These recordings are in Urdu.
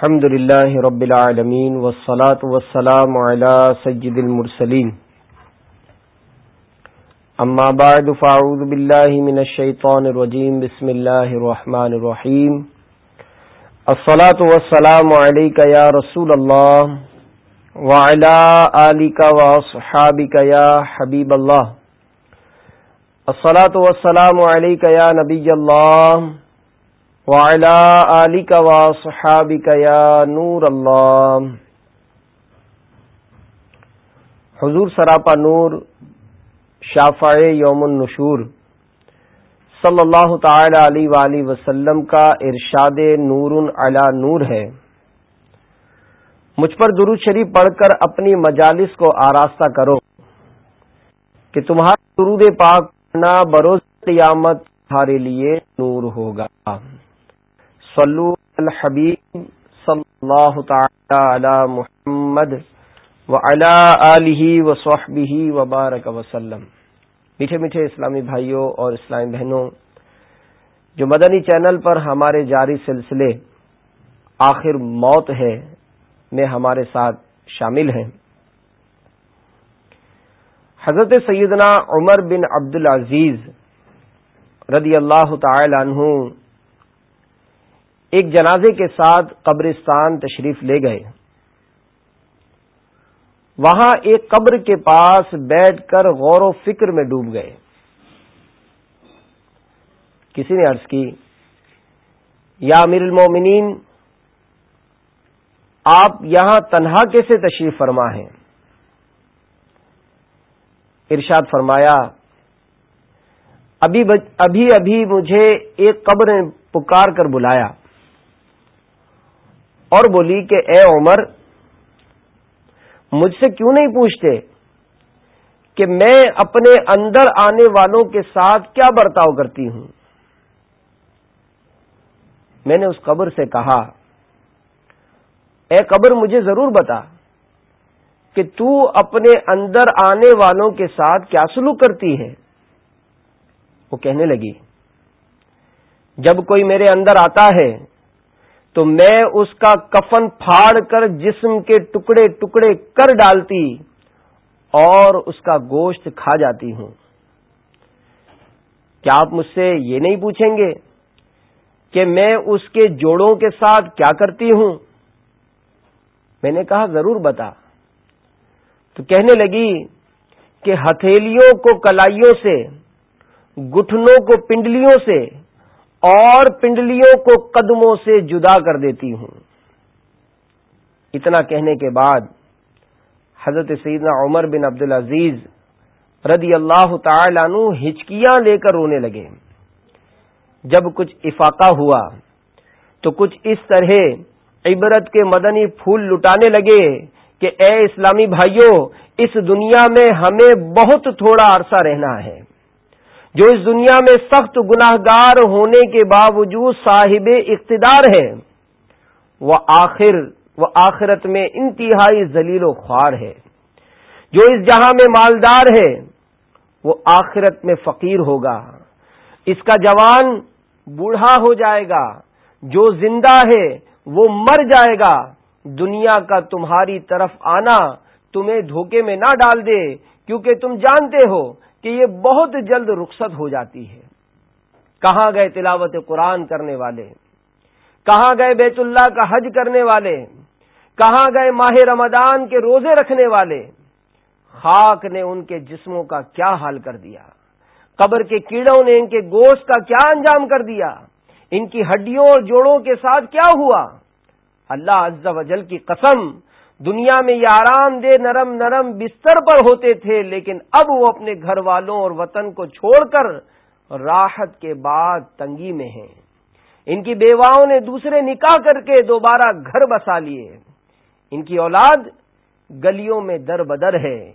الحمد لله رب العالمين والصلاة والسلام على سجد المرسلين أما بعد فأعوذ بالله من الشيطان الرجيم بسم الله الرحمن الرحيم الصلاة والسلام عليك يا رسول الله وعلى آلك وأصحابك يا حبيب الله الصلاة والسلام عليك يا نبي الله علی کا وا صحابی یا نور اللہ حضور سراپا نور شافع یوم النشور۔ صلی اللہ تعالی علی وآلہ وسلم کا ارشاد نور علی نور ہے۔ مجھ پر درود شریف پڑھ کر اپنی مجالس کو آراستہ کرو کہ تمہارا درود پاک نہ بروز قیامت تمہارے لیے نور ہوگا۔ صلو الحبیب صلی اللہ تعالی علی محمد وعلی آلہ وصحبہ وبارک وسلم میٹھے میٹھے اسلامی بھائیوں اور اسلامی بہنوں، جو مدنی چینل پر ہمارے جاری سلسلے آخر موت ہے میں ہمارے ساتھ شامل ہیں۔ حضرت سیدنا عمر بن عبد العزیز رضی اللہ تعالی عنہ ایک جنازے کے ساتھ قبرستان تشریف لے گئے۔ وہاں ایک قبر کے پاس بیٹھ کر غور و فکر میں ڈوب گئے۔ کسی نے عرض کی، یا امیر المومنین، آپ یہاں تنہا کیسے تشریف فرما ہیں؟ ارشاد فرمایا، ابھی ابھی ابھی مجھے ایک قبر نے پکار کر بلایا۔ اور بولی کہ اے عمر، مجھ سے کیوں نہیں پوچھتے کہ میں اپنے اندر آنے والوں کے ساتھ کیا برتاؤ کرتی ہوں؟ میں نے اس قبر سے کہا، اے قبر، مجھے ضرور بتا کہ تو اپنے اندر آنے والوں کے ساتھ کیا سلوک کرتی ہے؟ وہ کہنے لگی، جب کوئی میرے اندر آتا ہے تو میں اس کا کفن پھاڑ کر جسم کے ٹکڑے ٹکڑے کر ڈالتی اور اس کا گوشت کھا جاتی ہوں۔ کیا آپ مجھ سے یہ نہیں پوچھیں گے کہ میں اس کے جوڑوں کے ساتھ کیا کرتی ہوں؟ میں نے کہا، ضرور بتا۔ تو کہنے لگی کہ ہتھیلیوں کو کلائیوں سے، گٹھنوں کو پنڈلیوں سے اور پنڈلیوں کو قدموں سے جدا کر دیتی ہوں۔ اتنا کہنے کے بعد حضرت سیدنا عمر بن عبد العزیز رضی اللہ تعالی عنہ ہچکیاں لے کر رونے لگے۔ جب کچھ افاقہ ہوا تو کچھ اس طرح عبرت کے مدنی پھول لٹانے لگے کہ اے اسلامی بھائیوں اس دنیا میں ہمیں بہت تھوڑا عرصہ رہنا ہے۔ جو اس دنیا میں سخت گناہ گار ہونے کے باوجود صاحب اقتدار ہے، وہ آخر، وہ آخرت میں انتہائی ذلیل و خوار ہے۔ جو اس جہاں میں مالدار ہے، وہ آخرت میں فقیر ہوگا۔ اس کا جوان بوڑھا ہو جائے گا۔ جو زندہ ہے، وہ مر جائے گا۔ دنیا کا تمہاری طرف آنا تمہیں دھوکے میں نہ ڈال دے، کیونکہ تم جانتے ہو کہ یہ بہت جلد رخصت ہو جاتی ہے۔ کہاں گئے تلاوت قرآن کرنے والے؟ کہاں گئے بیت اللہ کا حج کرنے والے؟ کہاں گئے ماہ رمضان کے روزے رکھنے والے؟ خاک نے ان کے جسموں کا کیا حال کر دیا؟ قبر کے کیڑوں نے ان کے گوشت کا کیا انجام کر دیا؟ ان کی ہڈیوں اور جوڑوں کے ساتھ کیا ہوا؟ اللہ عز و جل کی قسم دنیا میں یہ آرام دہ نرم نرم بستر پر ہوتے تھے، لیکن اب وہ اپنے گھر والوں اور وطن کو چھوڑ کر راحت کے بعد تنگی میں ہیں۔ ان کی بیواؤں نے دوسرے نکاح کر کے دوبارہ گھر بسا لیے۔ ان کی اولاد گلیوں میں در بدر ہے۔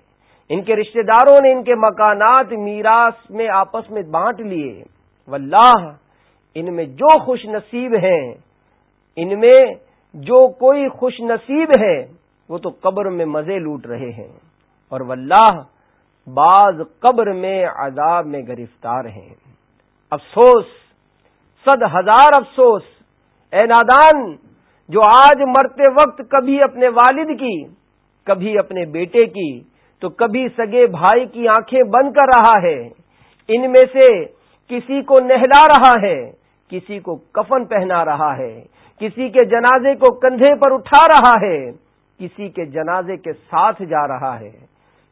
ان کے رشتہ داروں نے ان کے مکانات میراث میں آپس میں بانٹ لیے۔ واللہ، ان میں جو خوش نصیب ہیں، ان میں جو کوئی خوش نصیب ہے وہ تو قبر میں مزے لوٹ رہے ہیں اور واللہ بعض قبر میں عذاب میں گرفتار ہیں۔ افسوس، صد ہزار افسوس۔ اے نادان، جو آج مرتے وقت کبھی اپنے والد کی، کبھی اپنے بیٹے کی، تو کبھی سگے بھائی کی آنکھیں بند کر رہا ہے۔ ان میں سے کسی کو نہلا رہا ہے، کسی کو کفن پہنا رہا ہے، کسی کے جنازے کو کندھے پر اٹھا رہا ہے۔ کسی کے جنازے کے ساتھ جا رہا ہے،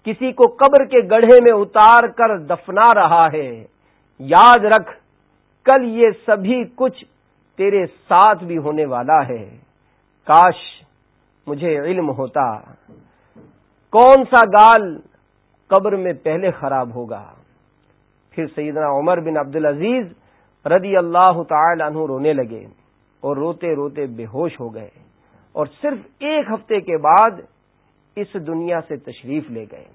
کسی کو قبر کے گڑھے میں اتار کر دفنا رہا ہے۔ یاد رکھ، کل یہ سبھی کچھ تیرے ساتھ بھی ہونے والا ہے۔ کاش مجھے علم ہوتا۔ کون سا گال قبر میں پہلے خراب ہوگا؟ پھر سیدنا عمر بن عبد العزیز رضی اللہ تعالی عنہ رونے لگے اور روتے روتے بے ہوش ہو گئے۔ اور صرف ایک ہفتے کے بعد اس دنیا سے تشریف لے گئے۔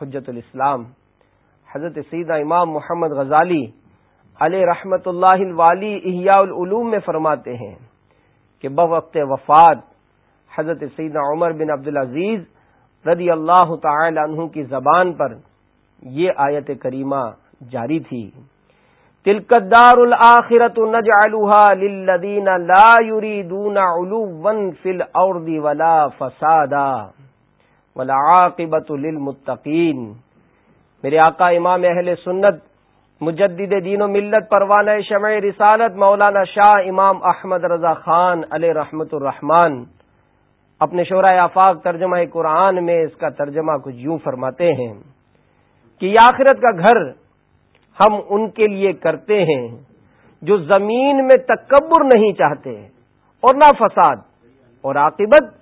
حجت الاسلام، حضرت سیدہ امام محمد غزالی علیہ رحمت اللہ الوالی احیاء العلوم میں فرماتے ہیں کہ بوقت وفات حضرت سیدہ عمر بن عبدالعزیز رضی اللہ تعالی عنہ کی زبان پر یہ آیت کریمہ جاری تھی۔ تلکدار الآخرت نجعلها للذین لا يريدون علوا فی الارض ولا فسادا والعاقبت للمتقین۔ میرے آقا امام اہل سنت، مجدد دین و ملت، پروانہ شمع رسالت مولانا شاہ امام احمد رضا خان علیہ رحمت الرحمان اپنے شعرا آفاق ترجمہ قرآن میں اس کا ترجمہ کچھ یوں فرماتے ہیں کہ یہ آخرت کا گھر ہم ان کے لیے کرتے ہیں جو زمین میں تکبر نہیں چاہتے اور نہ فساد اور عاقبت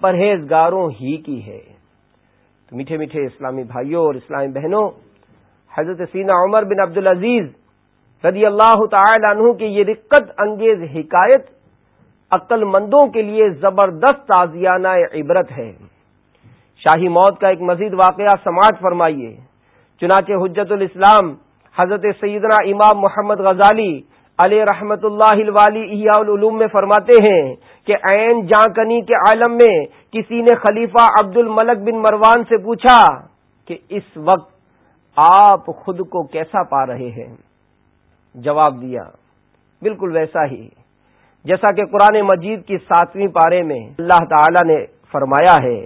پرہیزگاروں ہی کی ہے۔ تو میٹھے میٹھے اسلامی بھائیوں اور اسلامی بہنوں، حضرت سینا عمر بن عبد العزیز رضی اللہ تعالی عنہ کی یہ رقت انگیز حکایت عقل مندوں کے لیے زبردست تازیانہ عبرت ہے۔ شاہی موت کا ایک مزید واقعہ سماعت فرمائیے، چنانچہ حجت الاسلام حضرت سیدنا امام محمد غزالی علیہ رحمت اللہ احیاء العلوم میں فرماتے ہیں کہ عین جانکنی کے عالم میں کسی نے خلیفہ عبد الملک بن مروان سے پوچھا کہ اس وقت آپ خود کو کیسا پا رہے ہیں؟ جواب دیا، بالکل ویسا ہی۔ جیسا کہ قرآن مجید کی ساتویں پارے میں اللہ تعالی نے فرمایا ہے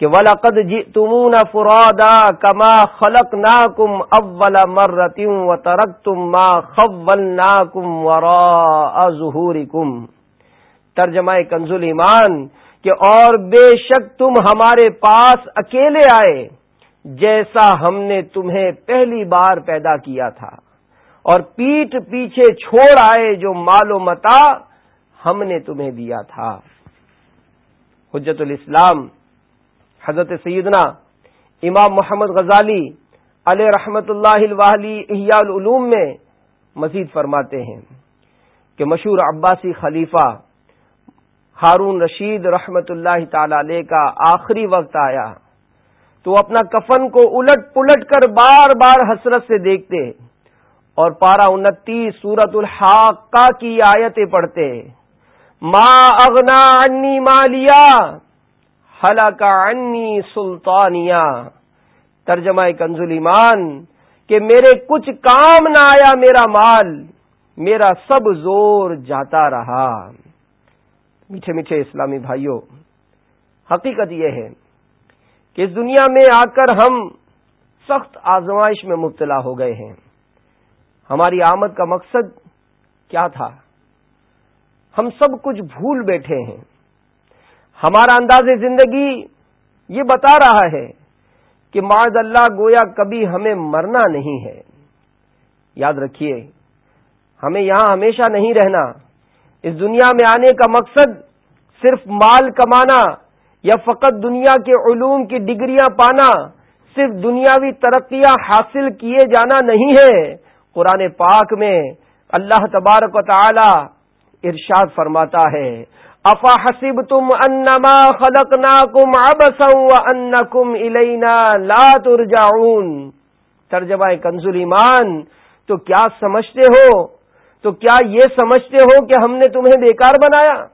کہ ولاقد جی تمون فرادا کما خلق نا کم اول مرتم و ترک تم ما خبل نا کم ورا ظہور کم ترجمہ کنزل ایمان کہ اور بے شک تم ہمارے پاس اکیلے آئے جیسا ہم نے تمہیں پہلی بار پیدا کیا تھا۔ اور پیٹ پیچھے چھوڑ آئے جو مال و متا ہم نے تمہیں دیا تھا۔ حجت الاسلام حضرت سیدنا امام محمد غزالی علیہ رحمت اللہ الوالی احیاء العلوم میں مزید فرماتے ہیں کہ مشہور عباسی خلیفہ ہارون رشید رحمت اللہ تعالی علیہ کا آخری وقت آیا تو اپنا کفن کو الٹ پلٹ کر بار بار حسرت سے دیکھتے اور پارا انتیس سورت الحاق کی آیتیں پڑھتے ماں اغنا انی مالیا ہلاکا انی سلطانیہ۔ ترجمہ کنزل ایمان کہ میرے کچھ کام نہ آیا، میرا مال، میرا سب زور جاتا رہا۔ میٹھے میٹھے اسلامی بھائیوں حقیقت یہ ہے کہ اس دنیا میں آ کر ہم سخت آزمائش میں مبتلا ہو گئے ہیں۔ ہماری آمد کا مقصد کیا تھا؟ ہم سب کچھ بھول بیٹھے ہیں۔ ہمارا انداز زندگی یہ بتا رہا ہے کہ معذ اللہ گویا کبھی ہمیں مرنا نہیں ہے۔ یاد رکھیے، ہمیں یہاں ہمیشہ نہیں رہنا۔ اس دنیا میں آنے کا مقصد صرف مال کمانا یا فقط دنیا کے علوم کی ڈگریاں پانا، صرف دنیاوی ترقیاں حاصل کیے جانا نہیں ہے۔ قرآن پاک میں اللہ تبارک و تعالی ارشاد فرماتا ہے افا حسب تم انما خلق نا کم اب کم الینا لا ترجعون؟ ترجمہ کنزل ایمان تو کیا سمجھتے ہو؟ تو کیا یہ سمجھتے ہو کہ ہم نے تمہیں بیکار بنایا؟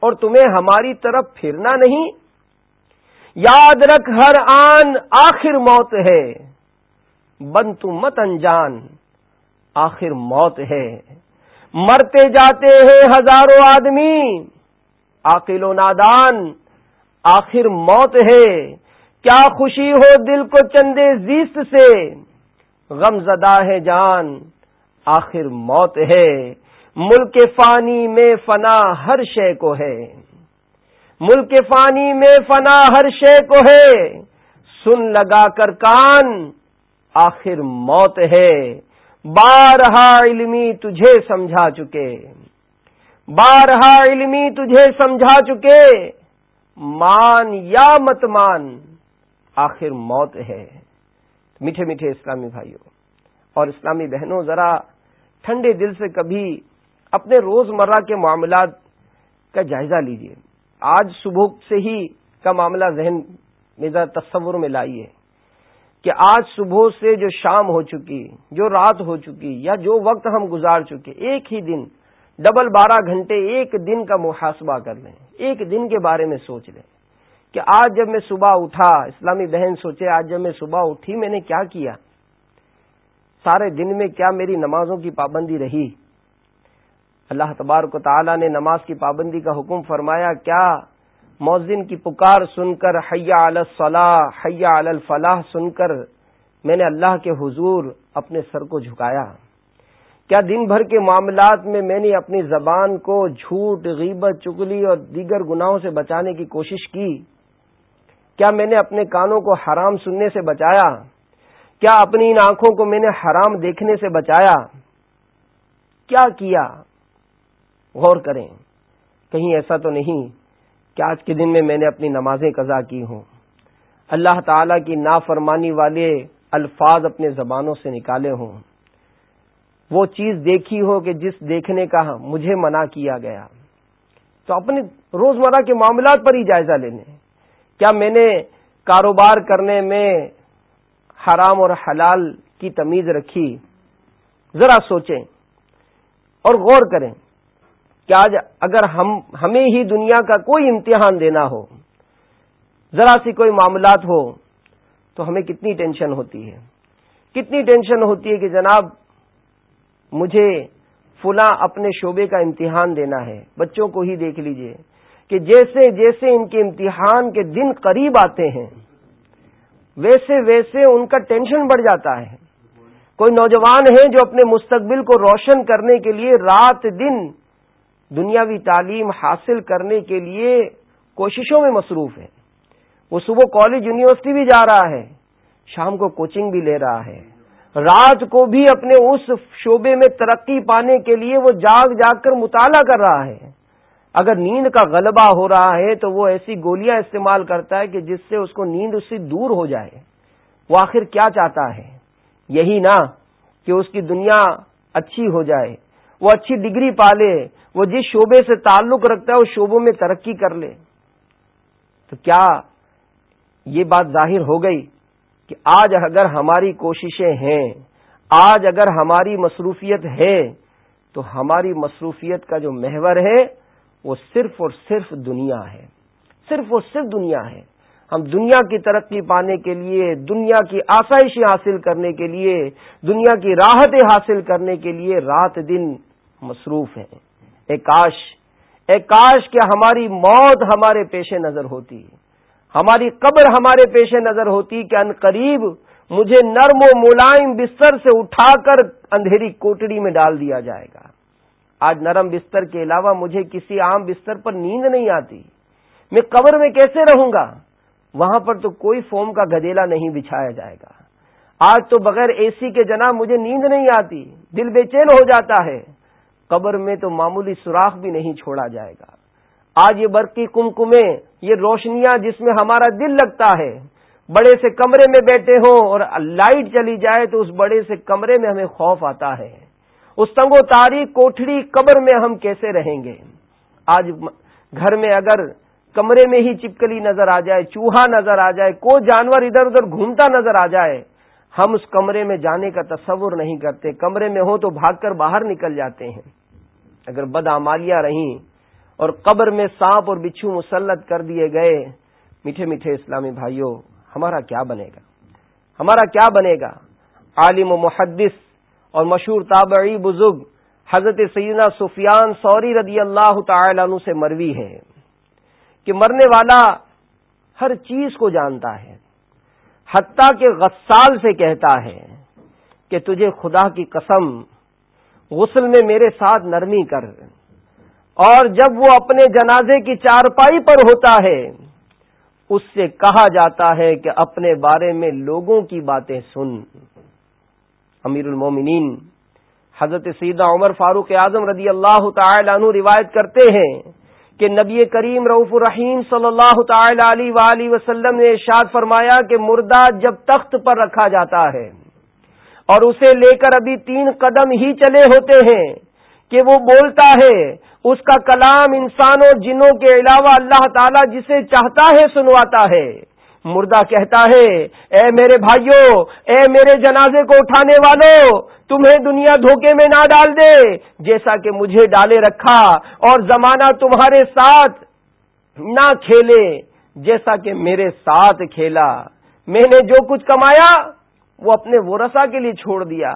اور تمہیں ہماری طرف پھرنا نہیں؟ یاد رکھ ہر آن آخر موت ہے۔ بن تم مت انجان آخر موت ہے۔ مرتے جاتے ہیں ہزاروں آدمی۔ عاقل و نادان، آخر موت ہے۔ کیا خوشی ہو دل کو چندے زیست سے۔ غم زدہ ہے جان، آخر موت ہے۔ ملک فانی میں فنا ہر شے کو ہے۔ ملک فانی میں فنا ہر شے کو ہے۔ سن لگا کر کان، آخر موت ہے۔ بارہا علمی تجھے سمجھا چکے۔ بارہا علمی تجھے سمجھا چکے۔ مان یا مت مان، آخر موت ہے۔ میٹھے میٹھے اسلامی بھائیوں، اور اسلامی بہنوں، ذرا ٹھنڈے دل سے کبھی اپنے روز مرہ کے معاملات کا جائزہ لیجیے آج صبح سے ہی کا معاملہ ذہن میں ذرا تصور میں لائیے۔ کہ آج صبح سے جو شام ہو چکی، جو رات ہو چکی، یا جو وقت ہم گزار چکے، ایک ہی دن، ڈبل بارہ گھنٹے ایک دن کا محاسبہ کر لیں، ایک دن کے بارے میں سوچ لیں کہ آج جب میں صبح اٹھا، اسلامی بہن سوچے، آج جب میں صبح اٹھی، میں نے کیا کیا؟ سارے دن میں کیا میری نمازوں کی پابندی رہی؟ اللہ تبارک و تعالی نے نماز کی پابندی کا حکم فرمایا، کیا مؤذن کی پکار سن کر، حیا الصلاح، حیا الفلاح سن کر میں نے اللہ کے حضور اپنے سر کو جھکایا۔ کیا دن بھر کے معاملات میں میں نے اپنی زبان کو جھوٹ، غیبت، چگلی اور دیگر گناہوں سے بچانے کی کوشش کی؟ کیا میں نے اپنے کانوں کو حرام سننے سے بچایا؟ کیا اپنی ان آنکھوں کو میں نے حرام دیکھنے سے بچایا؟ کیا کیا؟ غور کریں، کہیں ایسا تو نہیں۔ کہ آج کے دن میں میں نے اپنی نمازیں قضا کی ہوں۔ اللہ تعالی کی نافرمانی والے الفاظ اپنے زبانوں سے نکالے ہوں۔ وہ چیز دیکھی ہو کہ جس دیکھنے کا مجھے منع کیا گیا۔ تو اپنے روزمرہ کے معاملات پر ہی جائزہ لینے۔ کیا میں نے کاروبار کرنے میں حرام اور حلال کی تمیز رکھی؟ ذرا سوچیں اور غور کریں۔ کہ آج اگر ہم ہمیں ہی دنیا کا کوئی امتحان دینا ہو، ذرا سی کوئی معاملات ہو، تو ہمیں کتنی ٹینشن ہوتی ہے۔ کتنی ٹینشن ہوتی ہے کہ جناب مجھے فلاں اپنے شعبے کا امتحان دینا ہے، بچوں کو ہی دیکھ لیجیے کہ جیسے جیسے ان کے امتحان کے دن قریب آتے ہیں، ویسے ویسے ان کا ٹینشن بڑھ جاتا ہے۔ کوئی نوجوان ہے جو اپنے مستقبل کو روشن کرنے کے لیے رات دن دنیاوی تعلیم حاصل کرنے کے لیے کوششوں میں مصروف ہے۔ وہ صبح کالج یونیورسٹی بھی جا رہا ہے، شام کو کوچنگ بھی لے رہا ہے۔ رات کو بھی اپنے اس شعبے میں ترقی پانے کے لیے وہ جاگ جاگ کر مطالعہ کر رہا ہے۔ اگر نیند کا غلبہ ہو رہا ہے تو وہ ایسی گولیاں استعمال کرتا ہے کہ جس سے اس کو نیند اس سے دور ہو جائے۔ وہ آخر کیا چاہتا ہے؟ یہی نا کہ اس کی دنیا اچھی ہو جائے، وہ اچھی ڈگری پالے وہ جس شعبے سے تعلق رکھتا ہے اس شعبوں میں ترقی کر لے۔ تو کیا یہ بات ظاہر ہو گئی کہ آج اگر ہماری کوششیں ہیں، آج اگر ہماری مصروفیت ہے، تو ہماری مصروفیت کا جو محور ہے، وہ صرف اور صرف دنیا ہے۔ صرف اور صرف دنیا ہے۔ ہم دنیا کی ترقی پانے کے لیے، دنیا کی آسائشیں حاصل کرنے کے لیے، دنیا کی راحتیں حاصل کرنے کے لیے رات دن مصروف ہیں۔ اے کاش اے کاش کہ ہماری موت ہمارے پیش نظر ہوتی ہماری قبر ہمارے پیش نظر ہوتی کہ ان قریب مجھے نرم و ملائم بستر سے اٹھا کر اندھیری کوٹڑی میں ڈال دیا جائے گا۔ آج نرم بستر کے علاوہ مجھے کسی عام بستر پر نیند نہیں آتی۔ میں قبر میں کیسے رہوں گا؟ وہاں پر تو کوئی فوم کا گدیلا نہیں بچھایا جائے گا۔ آج تو بغیر اے سی کے جناب مجھے نیند نہیں آتی۔ دل بے چین ہو جاتا ہے۔ قبر میں تو معمولی سوراخ بھی نہیں چھوڑا جائے گا۔ آج یہ برقی کمکمے، یہ روشنیاں جس میں ہمارا دل لگتا ہے، بڑے سے کمرے میں بیٹھے ہوں اور لائٹ چلی جائے تو اس بڑے سے کمرے میں ہمیں خوف آتا ہے۔ اس تنگ و تاریخ کوٹڑی قبر میں ہم کیسے رہیں گے؟ آج گھر میں اگر کمرے میں ہی چپکلی نظر آ جائے، چوہا نظر آ جائے، کوئی جانور ادھر ادھر گھومتا نظر آ جائے، ہم اس کمرے میں جانے کا تصور نہیں کرتے۔ کمرے میں ہو تو بھاگ کر باہر نکل جاتے ہیں۔ اگر بدعمالیاں رہیں اور قبر میں سانپ اور بچھو مسلط کر دیے گئے، میٹھے میٹھے اسلامی بھائیوں، ہمارا کیا بنے گا؟ ہمارا کیا بنے گا؟ عالم و محدث اور مشہور تابعی بزرگ حضرت سیدنا سفیان سوری رضی اللہ تعالی عنہ سے مروی ہے کہ مرنے والا ہر چیز کو جانتا ہے، حتیٰ کہ غسال سے کہتا ہے کہ تجھے خدا کی قسم غسل میں میرے ساتھ نرمی کر۔ اور جب وہ اپنے جنازے کی چارپائی پر ہوتا ہے، اس سے کہا جاتا ہے کہ اپنے بارے میں لوگوں کی باتیں سن۔ امیر المومنین، حضرت سیدہ عمر فاروق اعظم رضی اللہ تعالی عنہ روایت کرتے ہیں کہ نبی کریم رعف الرحیم صلی اللہ تعالی علیہ وآلہ وسلم نے ارشاد فرمایا کہ مردہ جب تخت پر رکھا جاتا ہے۔ اور اسے لے کر ابھی تین قدم ہی چلے ہوتے ہیں کہ وہ بولتا ہے، اس کا کلام انسانوں جنوں کے علاوہ اللہ تعالی جسے چاہتا ہے سنواتا ہے۔ مردہ کہتا ہے، اے میرے بھائیوں، اے میرے جنازے کو اٹھانے والوں تمہیں دنیا دھوکے میں نہ ڈال دے، جیسا کہ مجھے ڈالے رکھا اور زمانہ تمہارے ساتھ نہ کھیلے، جیسا کہ میرے ساتھ کھیلا۔ میں نے جو کچھ کمایا وہ اپنے ورثہ کے لیے چھوڑ دیا۔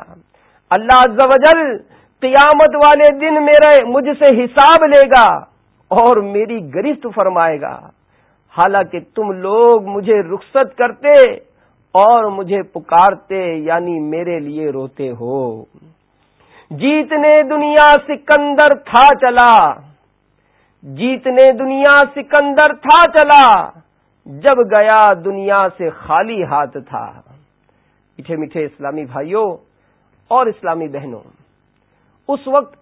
اللہ عز و جل قیامت والے دن میرے مجھ سے حساب لے گا اور میری گرفت فرمائے گا۔ حالانکہ تم لوگ مجھے رخصت کرتے اور مجھے پکارتے یعنی میرے لیے روتے ہو۔ جیتنے دنیا سکندر تھا چلا۔ جیتنے دنیا سکندر تھا چلا۔ جب گیا دنیا سے خالی ہاتھ تھا۔ میٹھے میٹھے اسلامی بھائیوں اور اسلامی بہنوں، اس وقت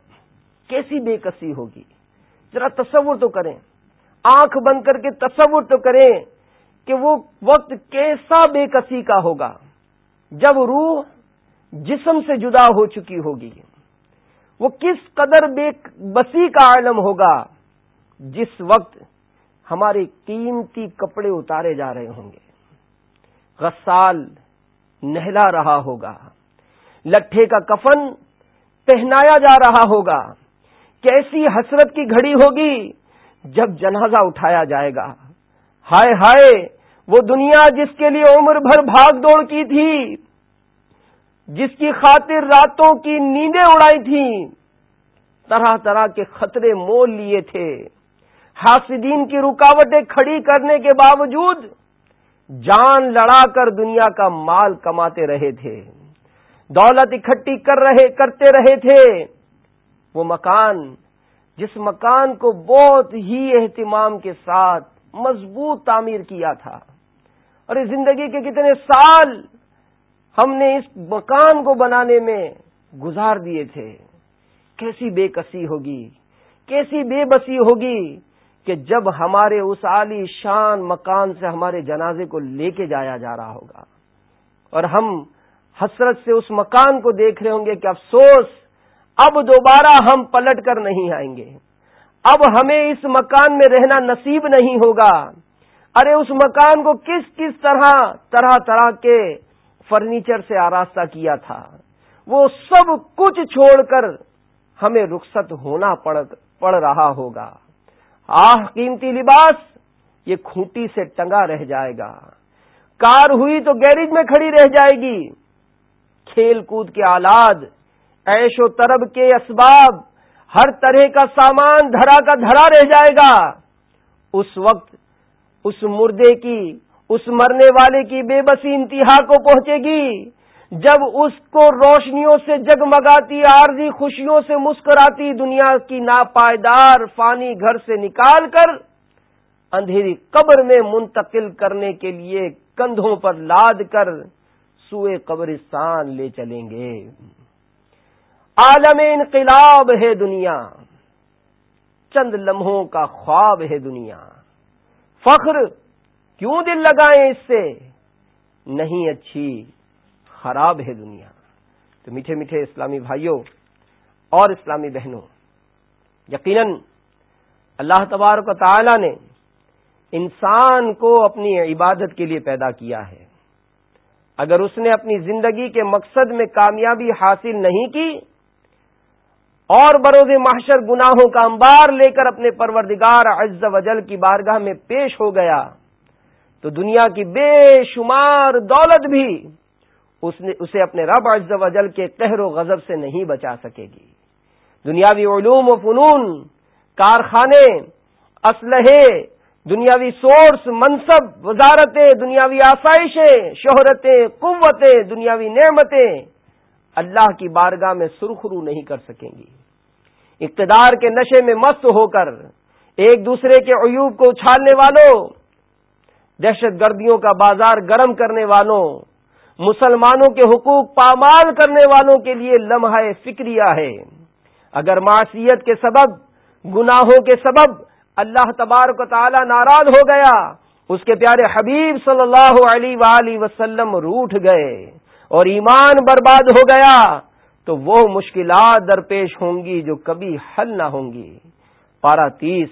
کیسی بے کسی ہوگی؟ ذرا تصور تو کریں۔ آنکھ بند کر کے تصور تو کریں کہ وہ وقت کیسا بے کسی کا ہوگا۔ جب روح جسم سے جدا ہو چکی ہوگی۔ وہ کس قدر بے بسی کا عالم ہوگا جس وقت ہمارے قیمتی کپڑے اتارے جا رہے ہوں گے۔ غسال نہلا رہا ہوگا۔ لٹھے کا کفن پہنایا جا رہا ہوگا۔ کیسی حسرت کی گھڑی ہوگی جب جنازہ اٹھایا جائے گا۔ ہائے ہائے، وہ دنیا جس کے لیے عمر بھر بھاگ دوڑ کی تھی، جس کی خاطر راتوں کی نیندیں اڑائی تھیں، طرح طرح کے خطرے مول لیے تھے۔ حاسدین کی رکاوٹیں کھڑی کرنے کے باوجود جان لڑا کر دنیا کا مال کماتے رہے تھے، دولت اکٹھی کر رہے، کرتے رہے تھے۔ وہ مکان، جس مکان کو بہت ہی اہتمام کے ساتھ مضبوط تعمیر کیا تھا۔ اور اس زندگی کے کتنے سال ہم نے اس مکان کو بنانے میں گزار دیے تھے۔ کیسی بے کسی ہوگی، کیسی بے بسی ہوگی۔ کہ جب ہمارے اس عالی شان مکان سے ہمارے جنازے کو لے کے جایا جا رہا ہوگا اور ہم حسرت سے اس مکان کو دیکھ رہے ہوں گے کہ افسوس، اب دوبارہ ہم پلٹ کر نہیں آئیں گے۔ اب ہمیں اس مکان میں رہنا نصیب نہیں ہوگا۔ ارے، اس مکان کو کس کس طرح طرح طرح کے فرنیچر سے آراستہ کیا تھا۔ وہ سب کچھ چھوڑ کر ہمیں رخصت ہونا پڑ رہا ہوگا۔ آہ، قیمتی لباس، یہ کھوٹی سے ٹنگا رہ جائے گا۔ کار ہوئی تو گیریج میں کھڑی رہ جائے گی۔ کھیل کود کے آلات، عیش و طرب کے اسباب، ہر طرح کا سامان دھرا کا دھرا رہ جائے گا۔ اس وقت اس مردے کی، اس مرنے والے کی بے بسی انتہا کو پہنچے گی۔ جب اس کو روشنیوں سے جگمگاتی، عارضی خوشیوں سے مسکراتی، دنیا کی ناپائیدار فانی گھر سے نکال کر اندھیری قبر میں منتقل کرنے کے لیے کندھوں پر لاد کر سوئے قبرستان لے چلیں گے۔ عالم انقلاب ہے دنیا، چند لمحوں کا خواب ہے دنیا۔ فخر کیوں دل لگائیں اس سے؟ نہیں اچھی خراب ہے دنیا۔ تو میٹھے میٹھے اسلامی بھائیوں اور اسلامی بہنوں، یقیناً اللہ تبارک و تعالی نے انسان کو اپنی عبادت کے لیے پیدا کیا ہے۔ اگر اس نے اپنی زندگی کے مقصد میں کامیابی حاصل نہیں کی اور بروز محشر گناہوں کا انبار لے کر اپنے پروردگار عز و جل کی بارگاہ میں پیش ہو گیا، تو دنیا کی بے شمار دولت بھی اس نے اسے اپنے رب عز و جل کے قہر و غضب سے نہیں بچا سکے گی۔ دنیاوی علوم و فنون، کارخانے، اسلحے، دنیاوی سورس، منصب، وزارتیں، دنیاوی آسائشیں، شہرتیں، قوتیں، دنیاوی نعمتیں اللہ کی بارگاہ میں سرخرو نہیں کر سکیں گی۔ اقتدار کے نشے میں مست ہو کر ایک دوسرے کے عیوب کو اچھالنے والوں، دہشت گردیوں کا بازار گرم کرنے والوں مسلمانوں کے حقوق پامال کرنے والوں کے لیے لمحہ فکریہ ہے۔ اگر معاشیت کے سبب، گناہوں کے سبب اللہ تبارک و تعالی ناراض ہو گیا، اس کے پیارے حبیب صلی اللہ علیہ وآلہ وسلم روٹ گئے اور ایمان برباد ہو گیا، تو وہ مشکلات درپیش ہوں گی جو کبھی حل نہ ہوں گی۔ پارا تیس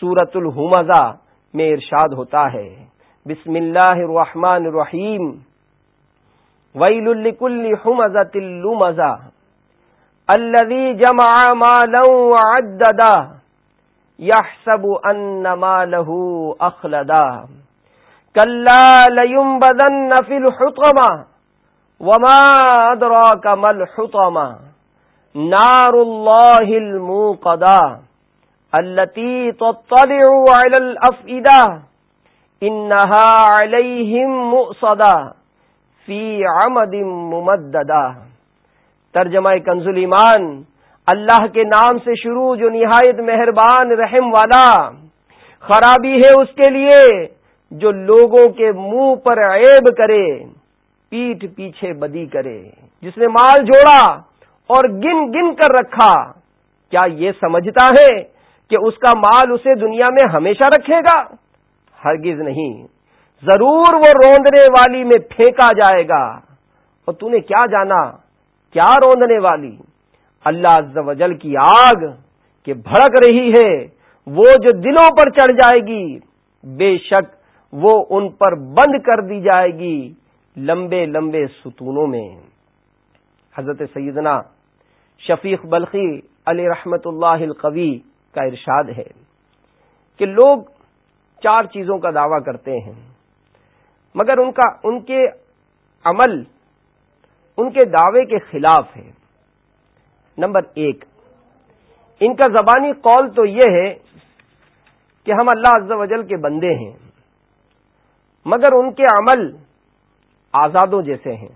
سورت الحمزہ میں ارشاد ہوتا ہے۔ بسم اللہ الرحمن الرحیم۔ ویل الکل حمزہ تلو الذي جمع مالا وعددا يحسب أن ماله أخلدا كلا لينبذن في الحطمة وما أدراك ما الحطمة نار الله الموقدا التي تطلع على الأفئدة إنها عليهم مؤصدا في عمد ممددا ترجمہ کنز ایمان، اللہ کے نام سے شروع جو نہایت مہربان، رحم والا، خرابی ہے اس کے لیے جو لوگوں کے منہ پر عیب کرے پیٹ پیچھے بدی کرے۔ جس نے مال جوڑا اور گن گن کر رکھا، کیا یہ سمجھتا ہے کہ اس کا مال اسے دنیا میں ہمیشہ رکھے گا؟ ہرگز نہیں۔ ضرور وہ روندنے والی میں پھینکا جائے گا۔ اور تو نے کیا جانا؟ کیا روندنے والی؟ اللہ عز و جل کی آگ کہ بھڑک رہی ہے، وہ جو دلوں پر چڑھ جائے گی، بے شک وہ ان پر بند کر دی جائے گی لمبے لمبے ستونوں میں۔ حضرت سیدنا شفیق بلخی علی رحمت اللہ القوی کا ارشاد ہے کہ لوگ چار چیزوں کا دعوی کرتے ہیں۔ مگر ان کا ان کے عمل، ان کے دعوے کے خلاف ہے۔ نمبر ایک، ان کا زبانی قول تو یہ ہے کہ ہم اللہ عز و جل کے بندے ہیں، مگر ان کے عمل آزادوں جیسے ہیں۔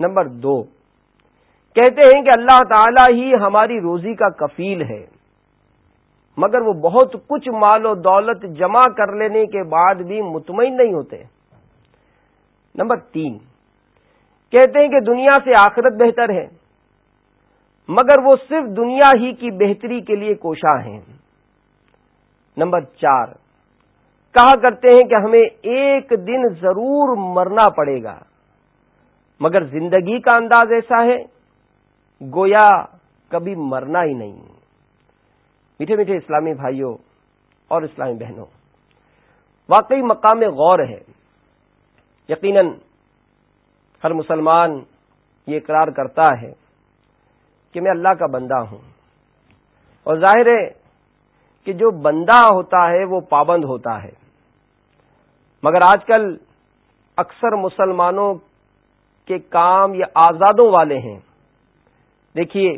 نمبر دو، کہتے ہیں کہ اللہ تعالی ہی ہماری روزی کا کفیل ہے۔ مگر وہ بہت کچھ مال و دولت جمع کر لینے کے بعد بھی مطمئن نہیں ہوتے۔ نمبر تین، کہتے ہیں کہ دنیا سے آخرت بہتر ہے، مگر وہ صرف دنیا ہی کی بہتری کے لیے کوشاں ہیں۔ نمبر چار، کہا کرتے ہیں کہ ہمیں ایک دن ضرور مرنا پڑے گا، مگر زندگی کا انداز ایسا ہے، گویا کبھی مرنا ہی نہیں۔ میٹھے میٹھے اسلامی بھائیوں اور اسلامی بہنوں، واقعی مقام غور ہے۔ یقیناً ہر مسلمان یہ اقرار کرتا ہے کہ میں اللہ کا بندہ ہوں۔ اور ظاہر ہے کہ جو بندہ ہوتا ہے وہ پابند ہوتا ہے۔ مگر آج کل اکثر مسلمانوں کے کام یا آزادوں والے ہیں۔ دیکھیے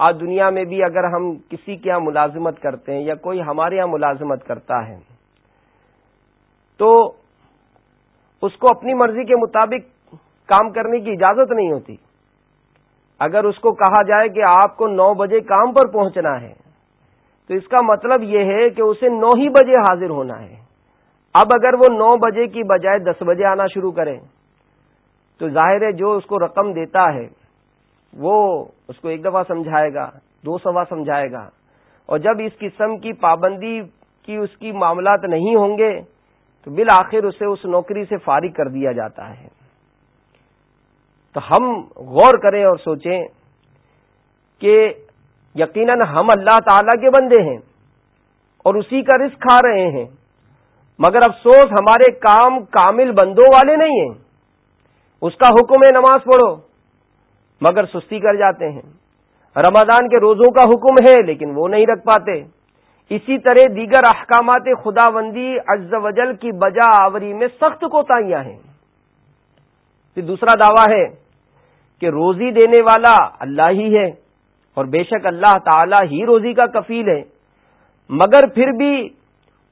آج دنیا میں بھی اگر ہم کسی کے یہاں ملازمت کرتے ہیں یا کوئی ہمارے یہاں ملازمت کرتا ہے، تو اس کو اپنی مرضی کے مطابق کام کرنے کی اجازت نہیں ہوتی۔ اگر اس کو کہا جائے کہ آپ کو نو بجے کام پر پہنچنا ہے، تو اس کا مطلب یہ ہے کہ اسے نو ہی بجے حاضر ہونا ہے۔ اب اگر وہ نو بجے کی بجائے دس بجے آنا شروع کرے، تو ظاہر ہے جو اس کو رقم دیتا ہے وہ اس کو ایک دفعہ سمجھائے گا، دو سوا سمجھائے گا۔ اور جب اس قسم کی پابندی کی اس کی معاملات نہیں ہوں گے، تو بالآخر اسے اس نوکری سے فارغ کر دیا جاتا ہے۔ تو ہم غور کریں اور سوچیں کہ یقیناً ہم اللہ تعالی کے بندے ہیں اور اسی کا رزق کھا رہے ہیں۔ مگر افسوس ہمارے کام کامل بندوں والے نہیں ہیں۔ اس کا حکم ہے نماز پڑھو۔ مگر سستی کر جاتے ہیں۔ رمضان کے روزوں کا حکم ہے، لیکن وہ نہیں رکھ پاتے۔ اسی طرح دیگر احکامات خدا بندی اجز وجل کی بجا آوری میں سخت کوتاہیاں ہیں۔ پھر دوسرا دعویٰ ہے کہ روزی دینے والا اللہ ہی ہے اور بے شک اللہ تعالی ہی روزی کا کفیل ہے۔ مگر پھر بھی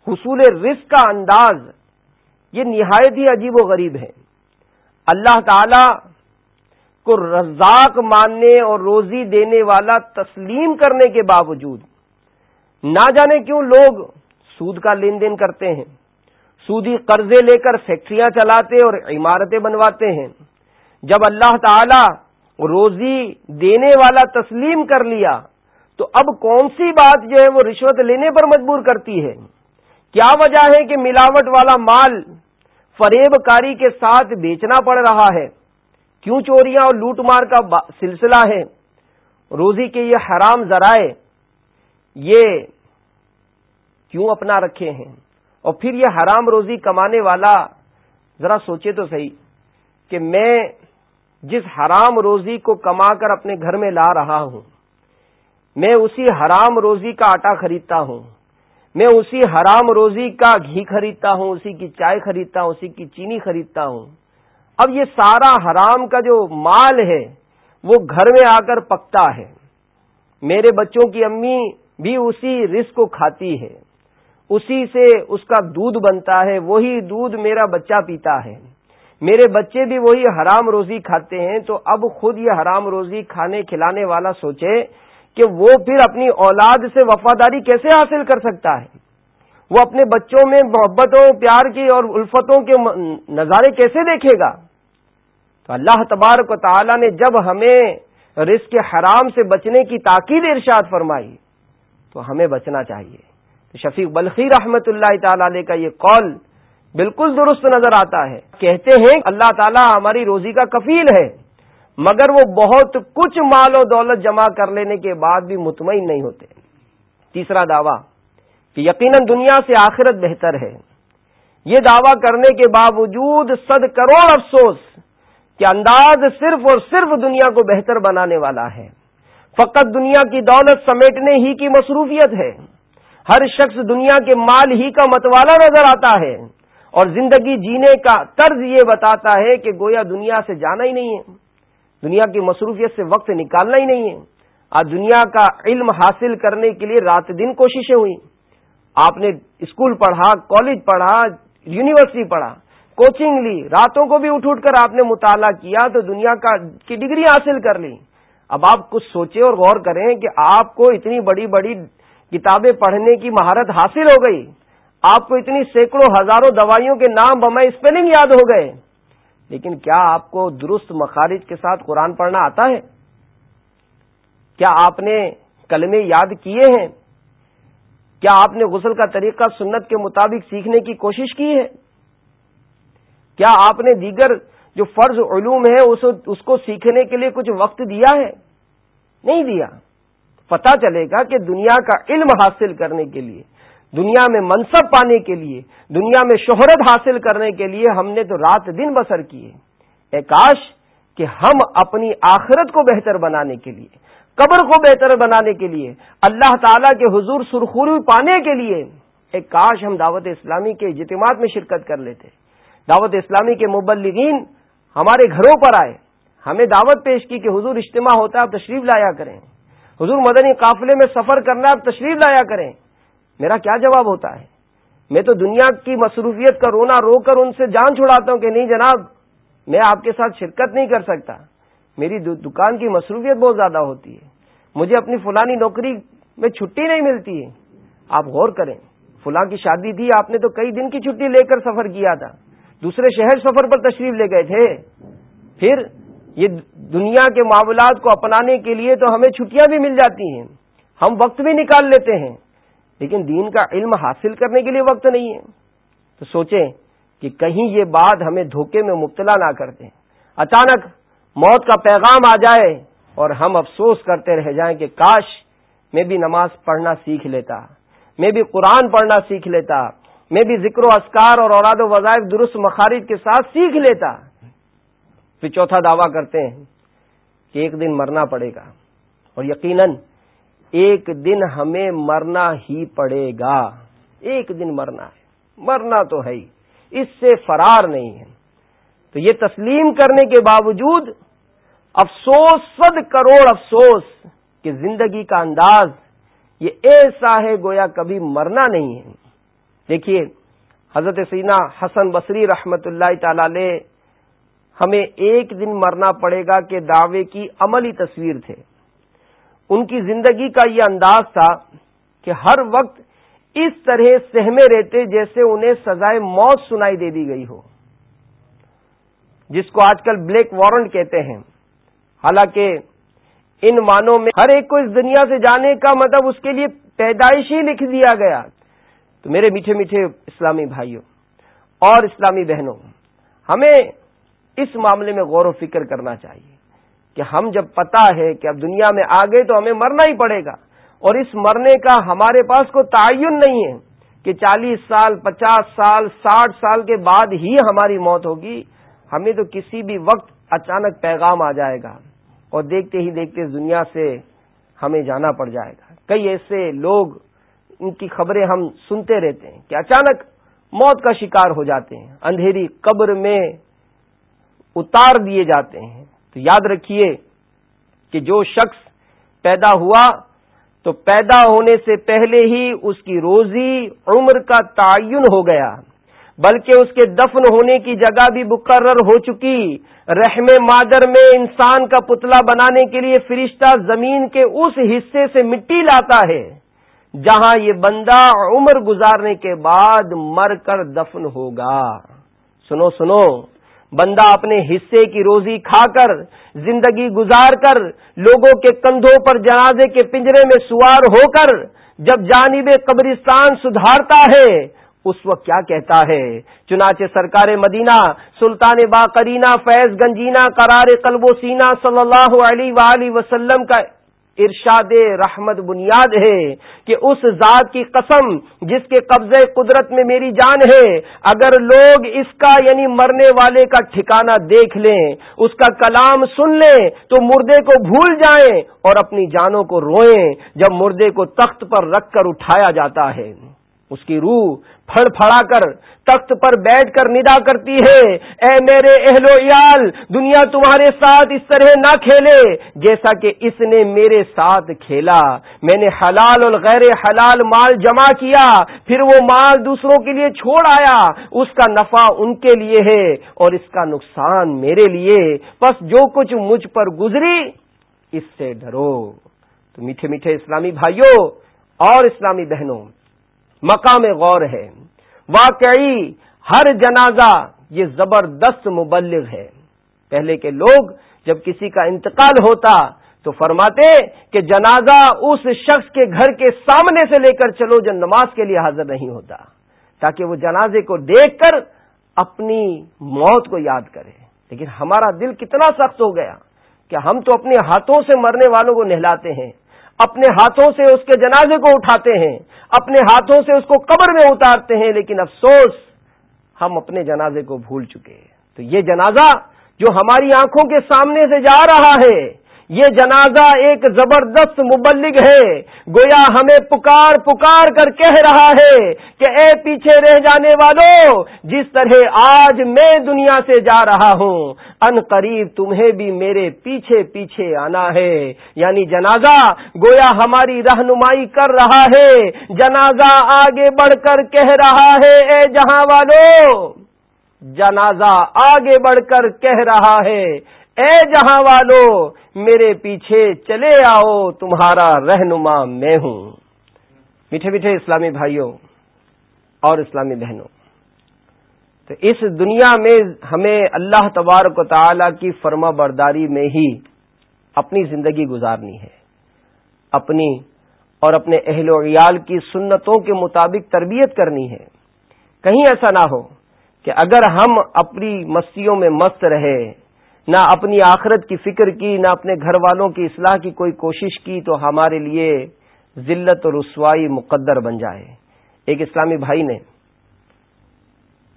حصول رزق کا انداز یہ نہایت ہی عجیب و غریب ہے۔ اللہ تعالی کو رزاق ماننے اور روزی دینے والا تسلیم کرنے کے باوجود نہ جانے کیوں لوگ سود کا لین دین کرتے ہیں۔ سودی قرضے لے کر فیکٹریاں چلاتے اور عمارتیں بنواتے ہیں۔ جب اللہ تعالی روزی دینے والا تسلیم کر لیا، تو اب کون سی بات جو ہے وہ رشوت لینے پر مجبور کرتی ہے؟ کیا وجہ ہے کہ ملاوٹ والا مال فریب کاری کے ساتھ بیچنا پڑ رہا ہے؟ کیوں چوریاں اور لوٹ مار کا سلسلہ ہے؟ روزی کے یہ حرام ذرائع یہ کیوں اپنا رکھے ہیں؟ اور پھر یہ حرام روزی کمانے والا ذرا سوچے تو صحیح کہ میں جس حرام روزی کو کما کر اپنے گھر میں لا رہا ہوں، میں اسی حرام روزی کا آٹا خریدتا ہوں، میں اسی حرام روزی کا گھی خریدتا ہوں، اسی کی چائے خریدتا ہوں، اسی کی چینی خریدتا ہوں اب یہ سارا حرام کا جو مال ہے، وہ گھر میں آ کر پکتا ہے۔ میرے بچوں کی امی بھی اسی رزق کو کھاتی ہے۔ اسی سے اس کا دودھ بنتا ہے، وہی دودھ میرا بچہ پیتا ہے۔ میرے بچے بھی وہی حرام روزی کھاتے ہیں، تو اب خود یہ حرام روزی کھانے کھلانے والا سوچے کہ وہ پھر اپنی اولاد سے وفاداری کیسے حاصل کر سکتا ہے؟ وہ اپنے بچوں میں محبتوں، پیار کی اور الفتوں کے نظارے کیسے دیکھے گا؟ تو اللہ تبارک و تعالی نے جب ہمیں رزق حرام سے بچنے کی تاکید ارشاد فرمائی، تو ہمیں بچنا چاہیے۔ تو شفیق بلخی رحمت اللہ تعالی علیہ کا یہ قول بالکل درست نظر آتا ہے۔ کہتے ہیں، اللہ تعالیٰ ہماری روزی کا کفیل ہے، مگر وہ بہت کچھ مال و دولت جمع کر لینے کے بعد بھی مطمئن نہیں ہوتے۔ تیسرا دعویٰ۔ کہ یقیناً دنیا سے آخرت بہتر ہے۔ یہ دعویٰ کرنے کے باوجود صد کروڑ افسوس کہ انداز صرف اور صرف دنیا کو بہتر بنانے والا ہے۔ فقط دنیا کی دولت سمیٹنے ہی کی مصروفیت ہے۔ ہر شخص دنیا کے مال ہی کا متوالا نظر آتا ہے۔ اور زندگی جینے کا طرز یہ بتاتا ہے کہ گویا دنیا سے جانا ہی نہیں ہے۔ دنیا کی مصروفیت سے وقت نکالنا ہی نہیں ہے۔ آج دنیا کا علم حاصل کرنے کے لیے رات دن کوششیں ہوئی آپ نے اسکول پڑھا، کالج پڑھا، یونیورسٹی پڑھا، کوچنگ لی، راتوں کو بھی اٹھ اٹھ کر آپ نے مطالعہ کیا تو دنیا کا کی ڈگری حاصل کر لی۔ اب آپ کچھ سوچے اور غور کریں کہ آپ کو اتنی بڑی بڑی کتابیں پڑھنے کی مہارت حاصل ہو گئی۔ آپ کو اتنی سینکڑوں، ہزاروں دوائیوں کے نام بمائے اسپیلنگ یاد ہو گئے۔ لیکن کیا آپ کو درست مخارج کے ساتھ قرآن پڑھنا آتا ہے؟ کیا آپ نے کلمے یاد کیے ہیں؟ کیا آپ نے غسل کا طریقہ سنت کے مطابق سیکھنے کی کوشش کی ہے؟ کیا آپ نے دیگر جو فرض علوم ہے اس کو سیکھنے کے لیے کچھ وقت دیا ہے؟ نہیں دیا۔ پتا چلے گا کہ دنیا کا علم حاصل کرنے کے لیے، دنیا میں منصب پانے کے لیے، دنیا میں شہرت حاصل کرنے کے لیے ہم نے تو رات دن بسر کیے۔ اے کاش کہ ہم اپنی آخرت کو بہتر بنانے کے لیے قبر کو بہتر بنانے کے لیے، اللہ تعالی کے حضور سرخوری پانے کے لیے۔ اے کاش ہم دعوت اسلامی کے اجتماعات میں شرکت کر لیتے۔ دعوت اسلامی کے مبلغین ہمارے گھروں پر آئے۔ ہمیں دعوت پیش کی کہ حضور اجتماع ہوتا ہے، آپ تشریف لایا کریں۔ حضور مدنی قافلے میں سفر کرنا آپ تشریف لایا کریں۔ میرا کیا جواب ہوتا ہے؟ میں تو دنیا کی مصروفیت کا رونا رو کر ان سے جان چھڑاتا ہوں کہ نہیں جناب، میں آپ کے ساتھ شرکت نہیں کر سکتا۔ میری دکان کی مصروفیت بہت زیادہ ہوتی ہے۔ مجھے اپنی فلانی نوکری میں چھٹی نہیں ملتی ہے۔ آپ غور کریں، فلاں کی شادی تھی، آپ نے تو کئی دن کی چھٹی لے کر سفر کیا تھا۔ دوسرے شہر سفر پر تشریف لے گئے تھے۔ پھر یہ دنیا کے معاملات کو اپنانے کے لیے تو ہمیں چھٹیاں بھی مل جاتی ہیں۔ ہم وقت بھی نکال لیتے ہیں۔ لیکن دین کا علم حاصل کرنے کے لیے وقت نہیں ہے۔ تو سوچیں کہ کہیں یہ بات ہمیں دھوکے میں مبتلا نہ کر دیں۔ اچانک موت کا پیغام آ جائے اور ہم افسوس کرتے رہ جائیں کہ کاش میں بھی نماز پڑھنا سیکھ لیتا، میں بھی قرآن پڑھنا سیکھ لیتا، میں بھی ذکر و اسکار اور اوراد و وظائف درست مخارج کے ساتھ سیکھ لیتا۔ پھر چوتھا دعویٰ کرتے ہیں کہ ایک دن مرنا پڑے گا اور یقیناً ایک دن ہمیں مرنا ہی پڑے گا۔ ایک دن مرنا ہے، مرنا تو ہے ہی، اس سے فرار نہیں ہے۔ تو یہ تسلیم کرنے کے باوجود افسوس، صد کروڑ افسوس کہ زندگی کا انداز یہ ایسا ہے گویا کبھی مرنا نہیں ہے۔ دیکھیے، حضرت سینا حسن بصری رحمت اللہ تعالی ہمیں ایک دن مرنا پڑے گا کہ دعوے کی عملی تصویر تھے۔ ان کی زندگی کا یہ انداز تھا کہ ہر وقت اس طرح سہمے رہتے جیسے انہیں سزائے موت سنائی دے دی گئی ہو۔ جس کو آج کل بلیک وارنٹ کہتے ہیں۔ حالانکہ ان معنوں میں ہر ایک کو اس دنیا سے جانے کا مطلب اس کے لیے پیدائش ہی لکھ دیا گیا۔ تو میرے میٹھے میٹھے اسلامی بھائیوں اور اسلامی بہنوں، ہمیں اس معاملے میں غور و فکر کرنا چاہیے کہ ہم جب پتا ہے کہ اب دنیا میں آ گئے تو ہمیں مرنا ہی پڑے گا اور اس مرنے کا ہمارے پاس کوئی تعین نہیں ہے کہ چالیس سال، پچاس سال، ساٹھ سال کے بعد ہی ہماری موت ہوگی، ہمیں تو کسی بھی وقت اچانک پیغام آ جائے گا۔ اور دیکھتے ہی دیکھتے دنیا سے ہمیں جانا پڑ جائے گا۔ کئی ایسے لوگ ان کی خبریں ہم سنتے رہتے ہیں کہ اچانک موت کا شکار ہو جاتے ہیں، اندھیری قبر میں اتار دیے جاتے ہیں۔ تو یاد رکھیے کہ جو شخص پیدا ہوا، تو پیدا ہونے سے پہلے ہی اس کی روزی، عمر کا تعین ہو گیا۔ بلکہ اس کے دفن ہونے کی جگہ بھی مقرر ہو چکی۔ رحم مادر میں انسان کا پتلا بنانے کے لیے فرشتہ زمین کے اس حصے سے مٹی لاتا ہے، جہاں یہ بندہ عمر گزارنے کے بعد مر کر دفن ہوگا۔ سنو سنو۔ بندہ اپنے حصے کی روزی کھا کر، زندگی گزار کر، لوگوں کے کندھوں پر جنازے کے پنجرے میں سوار ہو کر، جب جانب قبرستان سدھارتا ہے اس وقت کیا کہتا ہے؟ چنانچہ سرکار مدینہ، سلطان باقرینہ، فیض گنجینا قرار قلب و سینہ صلی اللہ علیہ وآلہ وسلم کا ارشاد رحمت بنیاد ہے کہ اس ذات کی قسم جس کے قبضے قدرت میں میری جان ہے، اگر لوگ اس کا یعنی مرنے والے کا ٹھکانہ دیکھ لیں، اس کا کلام سن لیں، تو مردے کو بھول جائیں اور اپنی جانوں کو روئیں، جب مردے کو تخت پر رکھ کر اٹھایا جاتا ہے۔ اس کی روح پھڑ پھڑا کر تخت پر بیٹھ کر ندا کرتی ہے۔ اے میرے اہل و عیال، دنیا تمہارے ساتھ اس طرح نہ کھیلے جیسا کہ اس نے میرے ساتھ کھیلا۔ میں نے حلال اور غیر حلال مال جمع کیا، پھر وہ مال دوسروں کے لیے چھوڑ آیا۔ اس کا نفع ان کے لیے ہے اور اس کا نقصان میرے لیے۔ بس جو کچھ مجھ پر گزری، اس سے ڈرو۔ تو میٹھے میٹھے اسلامی بھائیوں اور اسلامی بہنوں مقام غور ہے۔ واقعی ہر جنازہ یہ زبردست مبلغ ہے۔ پہلے کے لوگ جب کسی کا انتقال ہوتا تو فرماتے کہ جنازہ اس شخص کے گھر کے سامنے سے لے کر چلو جو نماز کے لیے حاضر نہیں ہوتا، تاکہ وہ جنازے کو دیکھ کر اپنی موت کو یاد کرے۔ لیکن ہمارا دل کتنا سخت ہو گیا کہ ہم تو اپنے ہاتھوں سے مرنے والوں کو نہلاتے ہیں۔ اپنے ہاتھوں سے اس کے جنازے کو اٹھاتے ہیں، اپنے ہاتھوں سے اس کو قبر میں اتارتے ہیں، لیکن افسوس، ہم اپنے جنازے کو بھول چکے تو یہ جنازہ جو ہماری آنکھوں کے سامنے سے جا رہا ہے یہ جنازہ ایک زبردست مبلغ ہے، گویا ہمیں پکار پکار کر کہہ رہا ہے کہ اے پیچھے رہ جانے والوں جس طرح آج میں دنیا سے جا رہا ہوں، ان قریب تمہیں بھی میرے پیچھے پیچھے آنا ہے۔ یعنی جنازہ گویا ہماری رہنمائی کر رہا ہے، جنازہ آگے بڑھ کر کہہ رہا ہے، اے جہاں والوں جنازہ آگے بڑھ کر کہہ رہا ہے اے جہاں والو، میرے پیچھے چلے آؤ، تمہارا رہنما میں ہوں۔ میٹھے میٹھے اسلامی بھائیوں اور اسلامی بہنوں، تو اس دنیا میں ہمیں اللہ تبارک و تعالی کی فرما برداری میں ہی اپنی زندگی گزارنی ہے۔ اپنی اور اپنے اہل و عیال کی سنتوں کے مطابق تربیت کرنی ہے۔ کہیں ایسا نہ ہو کہ اگر ہم اپنی مستیوں میں مست رہے نہ اپنی آخرت کی فکر کی، نہ اپنے گھر والوں کی اصلاح کی کوئی کوشش کی تو ہمارے لیے ذلت اور رسوائی مقدر بن جائے۔ ایک اسلامی بھائی نے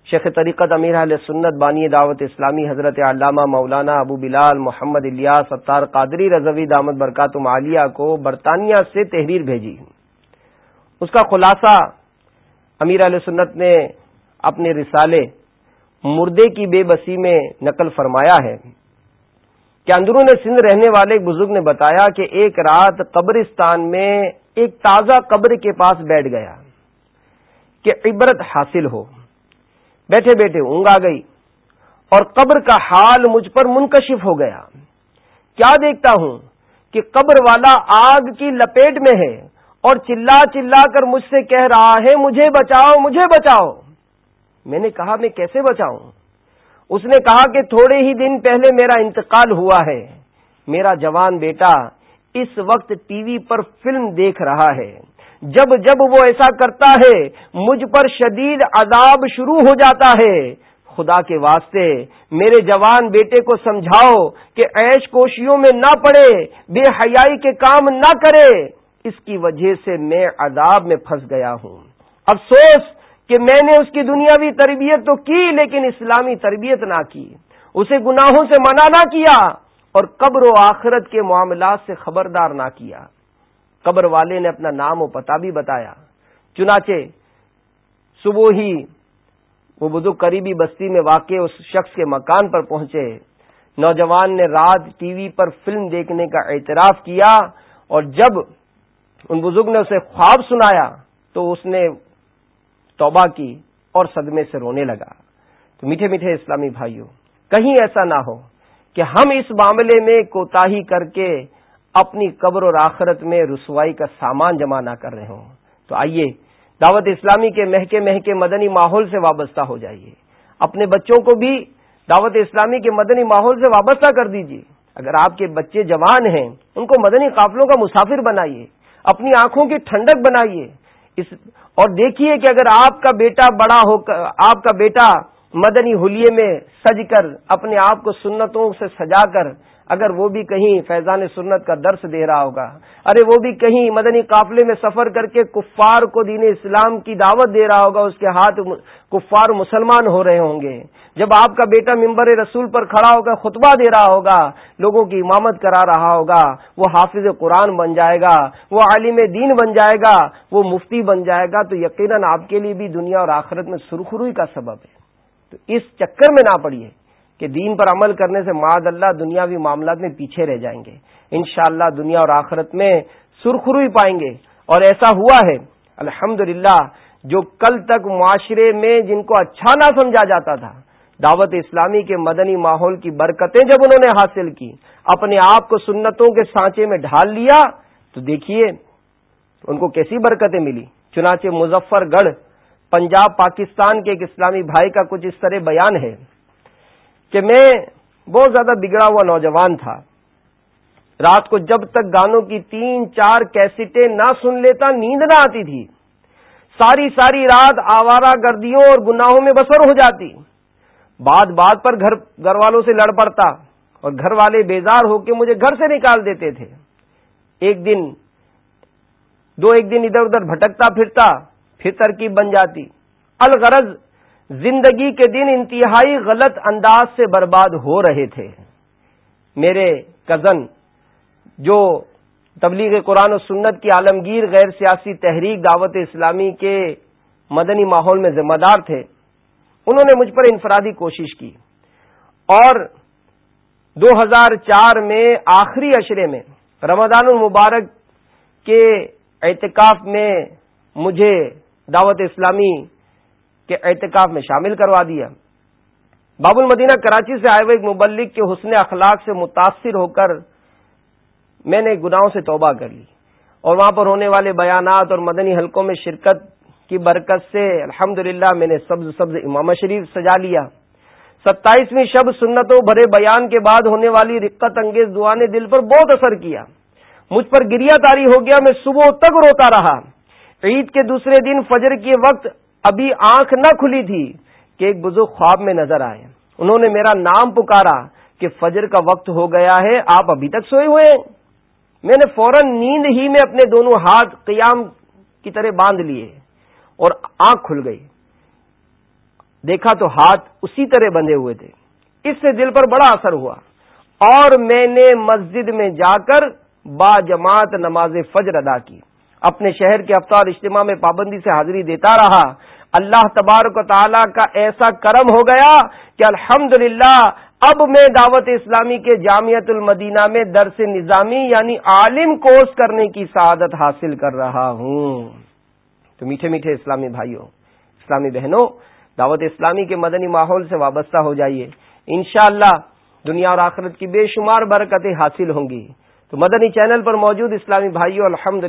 شیخ طریقت امیر علیہ سنت بانی دعوت اسلامی حضرت علامہ مولانا ابو بلال محمد الیاس ستار قادری رضوی دامت برکاتم عالیہ کو برطانیہ سے تحریر بھیجی۔ اس کا خلاصہ امیر علیہ سنت نے اپنے رسالے مردے کی بے بسی میں نقل فرمایا ہے۔ کہ اندرون سندھ رہنے والے ایک بزرگ نے بتایا کہ ایک رات قبرستان میں ایک تازہ قبر کے پاس بیٹھ گیا کہ عبرت حاصل ہو۔ بیٹھے بیٹھے اونگ آ گئی اور قبر کا حال مجھ پر منکشف ہو گیا۔ کیا دیکھتا ہوں کہ قبر والا آگ کی لپیٹ میں ہے اور چلا چلا کر مجھ سے کہہ رہا ہے، مجھے بچاؤ مجھے بچاؤ۔ میں نے کہا، میں کیسے بچاؤں؟ اس نے کہا کہ تھوڑے ہی دن پہلے میرا انتقال ہوا ہے۔ میرا جوان بیٹا اس وقت ٹی وی پر فلم دیکھ رہا ہے۔ جب جب وہ ایسا کرتا ہے، مجھ پر شدید عذاب شروع ہو جاتا ہے۔ خدا کے واسطے، میرے جوان بیٹے کو سمجھاؤ کہ ایش کوشیوں میں نہ پڑے، بے حیائی کے کام نہ کرے۔ اس کی وجہ سے میں عذاب میں پھنس گیا ہوں۔ افسوس! کہ میں نے اس کی دنیاوی تربیت تو کی لیکن اسلامی تربیت نہ کی۔ اسے گناہوں سے منع نہ کیا اور قبر و آخرت کے معاملات سے خبردار نہ کیا۔ قبر والے نے اپنا نام و پتہ بھی بتایا۔ چنانچہ صبح ہی وہ بزرگ قریبی بستی میں واقع اس شخص کے مکان پر پہنچے۔ نوجوان نے رات ٹی وی پر فلم دیکھنے کا اعتراف کیا اور جب ان بزرگ نے اسے خواب سنایا تو اس نے توبہ کی اور صدمے سے رونے لگا۔ تو میٹھے میٹھے اسلامی بھائیوں کہیں ایسا نہ ہو کہ ہم اس معاملے میں کوتاہی کر کے اپنی قبر اور آخرت میں رسوائی کا سامان جمع نہ کر رہے ہوں۔ تو آئیے، دعوت اسلامی کے مہکے مہکے مدنی ماحول سے وابستہ ہو جائیے۔ اپنے بچوں کو بھی دعوت اسلامی کے مدنی ماحول سے وابستہ کر دیجیے۔ اگر آپ کے بچے جوان ہیں، ان کو مدنی قافلوں کا مسافر بنائیے، اپنی آنکھوں کی ٹھنڈک بنائیے۔ اس اور دیکھیے کہ اگر آپ کا بیٹا بڑا ہو کر آپ کا بیٹا مدنی ہولیے میں سج کر اپنے آپ کو سنتوں سے سجا کر اگر وہ بھی کہیں فیضان سنت کا درس دے رہا ہوگا، ارے وہ بھی کہیں مدنی قافلے میں سفر کر کے کفار کو دین اسلام کی دعوت دے رہا ہوگا، اس کے ہاتھ کفار مسلمان ہو رہے ہوں گے۔ جب آپ کا بیٹا ممبر رسول پر کھڑا ہو کر خطبہ دے رہا ہوگا، لوگوں کی امامت کرا رہا ہوگا، وہ حافظ قرآن بن جائے گا، وہ عالم دین بن جائے گا، وہ مفتی بن جائے گا، تو یقیناً آپ کے لیے بھی دنیا اور آخرت میں سرخروئی کا سبب ہے۔ تو اس چکر میں نہ پڑیے۔ کہ دین پر عمل کرنے سے معذ اللہ دنیاوی معاملات میں پیچھے رہ جائیں گے۔ انشاءاللہ اللہ دنیا اور آخرت میں سرخروئی پائیں گے۔ اور ایسا ہوا ہے الحمد جو کل تک معاشرے میں جن کو اچھا نہ سمجھا جاتا تھا، دعوت اسلامی کے مدنی ماحول کی برکتیں جب انہوں نے حاصل کی، اپنے آپ کو سنتوں کے سانچے میں ڈھال لیا، تو دیکھیے، ان کو کیسی برکتیں ملی۔ چنانچہ مظفر گڑھ پنجاب، پاکستان کے ایک اسلامی بھائی کا کچھ اس طرح بیان ہے۔ کہ میں بہت زیادہ بگڑا ہوا نوجوان تھا۔ رات کو جب تک گانوں کی تین چار کیسٹیں نہ سن لیتا، نیند نہ آتی تھی۔ ساری ساری رات آوارہ گردیوں اور گناہوں میں بسر ہو جاتی۔ بات بات پر گھر گھر والوں سے لڑ پڑتا اور گھر والے بیزار ہو کے مجھے گھر سے نکال دیتے تھے۔ ایک دن، دو ایک دن ادھر ادھر بھٹکتا پھرتا، پھر ترکیب بن جاتی۔ الغرض زندگی کے دن انتہائی غلط انداز سے برباد ہو رہے تھے۔ میرے کزن، جو تبلیغ قرآن و سنت کی عالمگیر غیر سیاسی تحریک دعوت اسلامی کے مدنی ماحول میں ذمہ دار تھے، انہوں نے مجھ پر انفرادی کوشش کی۔ اور دو ہزار چار میں آخری اشرے میں رمضان المبارک کے اعتکاف میں مجھے دعوت اسلامی کے اعتکاف میں شامل کروا دیا۔ باب المدینہ کراچی سے آئے ہوئے ایک مبلک کے حسن اخلاق سے متاثر ہو کر میں نے گناہوں سے توبہ کر لی۔ اور وہاں پر ہونے والے بیانات اور مدنی حلقوں میں شرکت کی برکت سے الحمد میں نے سبز سبز امام شریف سجا لیا۔ ستائیسویں شب سنتوں بھرے بیان کے بعد ہونے والی رقت انگیز دعا نے دل پر بہت اثر کیا۔ مجھ پر گریا تاری ہو گیا، میں صبح تک روتا رہا۔ عید کے دوسرے دن فجر کے وقت ابھی آنکھ نہ کھلی تھی کہ ایک بزرگ خواب میں نظر آئے۔ انہوں نے میرا نام پکارا کہ فجر کا وقت ہو گیا ہے، آپ ابھی تک سوئے ہوئے ہیں۔ میں نے فوراً نیند ہی میں اپنے دونوں ہاتھ قیام کی طرح باندھ لیے اور آنکھ کھل گئی۔ دیکھا تو ہاتھ اسی طرح بندھے ہوئے تھے۔ اس سے دل پر بڑا اثر ہوا۔ اور میں نے مسجد میں جا کر با جماعت نماز فجر ادا کی۔ اپنے شہر کے افطار اجتماع میں پابندی سے حاضری دیتا رہا۔ اللہ تبارک و تعالی کا ایسا کرم ہو گیا کہ الحمد اب میں دعوت اسلامی کے جامعت المدینہ میں درس نظامی یعنی عالم کورس کرنے کی سعادت حاصل کر رہا ہوں۔ تو میٹھے میٹھے اسلامی بھائیوں، اسلامی بہنوں، دعوت اسلامی کے مدنی ماحول سے وابستہ ہو جائیے۔ انشاءاللہ دنیا اور آخرت کی بے شمار برکتیں حاصل ہوں گی۔ تو مدنی چینل پر موجود اسلامی بھائیوں الحمد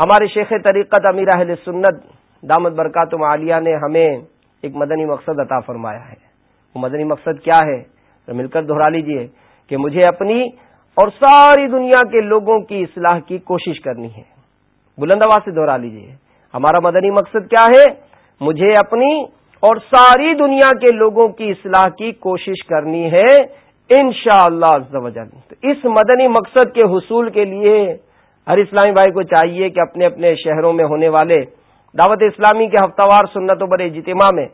ہمارے شیخ طریقت امیر اہل سنت دامت برکات عالیہ نے ہمیں ایک مدنی مقصد عطا فرمایا ہے۔ وہ مدنی مقصد کیا ہے؟ مل کر دہرا لیجیے کہ مجھے اپنی اور ساری دنیا کے لوگوں کی اصلاح کی کوشش کرنی ہے۔ بلند آباد سے دہرا لیجیے۔ ہمارا مدنی مقصد کیا ہے؟ مجھے اپنی اور ساری دنیا کے لوگوں کی اصلاح کی کوشش کرنی ہے ان شاء اللہ اس مدنی مقصد کے حصول کے لیے ہر اسلامی بھائی کو چاہیے کہ اپنے اپنے شہروں میں ہونے والے دعوت اسلامی کے ہفتہ وار سنت و بڑے اجتماع میں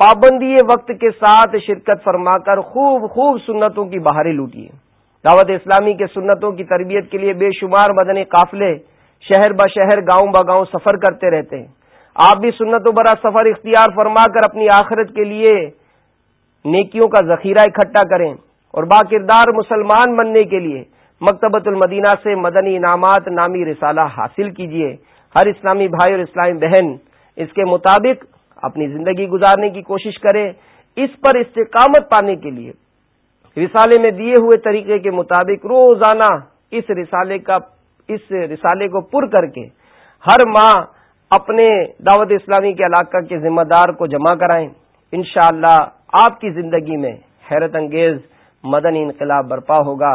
پابندی وقت کے ساتھ شرکت فرما کر خوب خوب سنتوں کی بہاریں لوٹیے۔ دعوت اسلامی کے سنتوں کی تربیت کے لیے بے شمار مدنی قافلے شہر بشہر گاؤں بگاؤں سفر کرتے رہتے ہیں۔ آپ بھی سنت و برا سفر اختیار فرما کر اپنی آخرت کے لیے نیکیوں کا ذخیرہ اکٹھا کریں اور با کردار مسلمان بننے کے لیے مکتبۃ المدینہ سے مدنی انعامات نامی رسالہ حاصل کیجیے ہر اسلامی بھائی اور اسلامی بہن، اس کے مطابق اپنی زندگی گزارنے کی کوشش کرے اس پر استقامت پانے کے لیے۔ رسالے میں دیے ہوئے طریقے کے مطابق روزانہ اس رسالے کا، اس رسالے کو پر کر کے ہر ماہ اپنے دعوت اسلامی کے علاقہ کے ذمہ دار کو جمع کرائیں۔ انشاءاللہ اللہ آپ کی زندگی میں حیرت انگیز مدنی انقلاب برپا ہوگا۔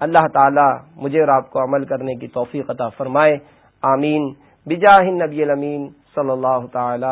اللہ تعالی مجھے اور آپ کو عمل کرنے کی توفیق عطا فرمائے. آمین. بجاہ نبی الامین صلی اللہ تعالی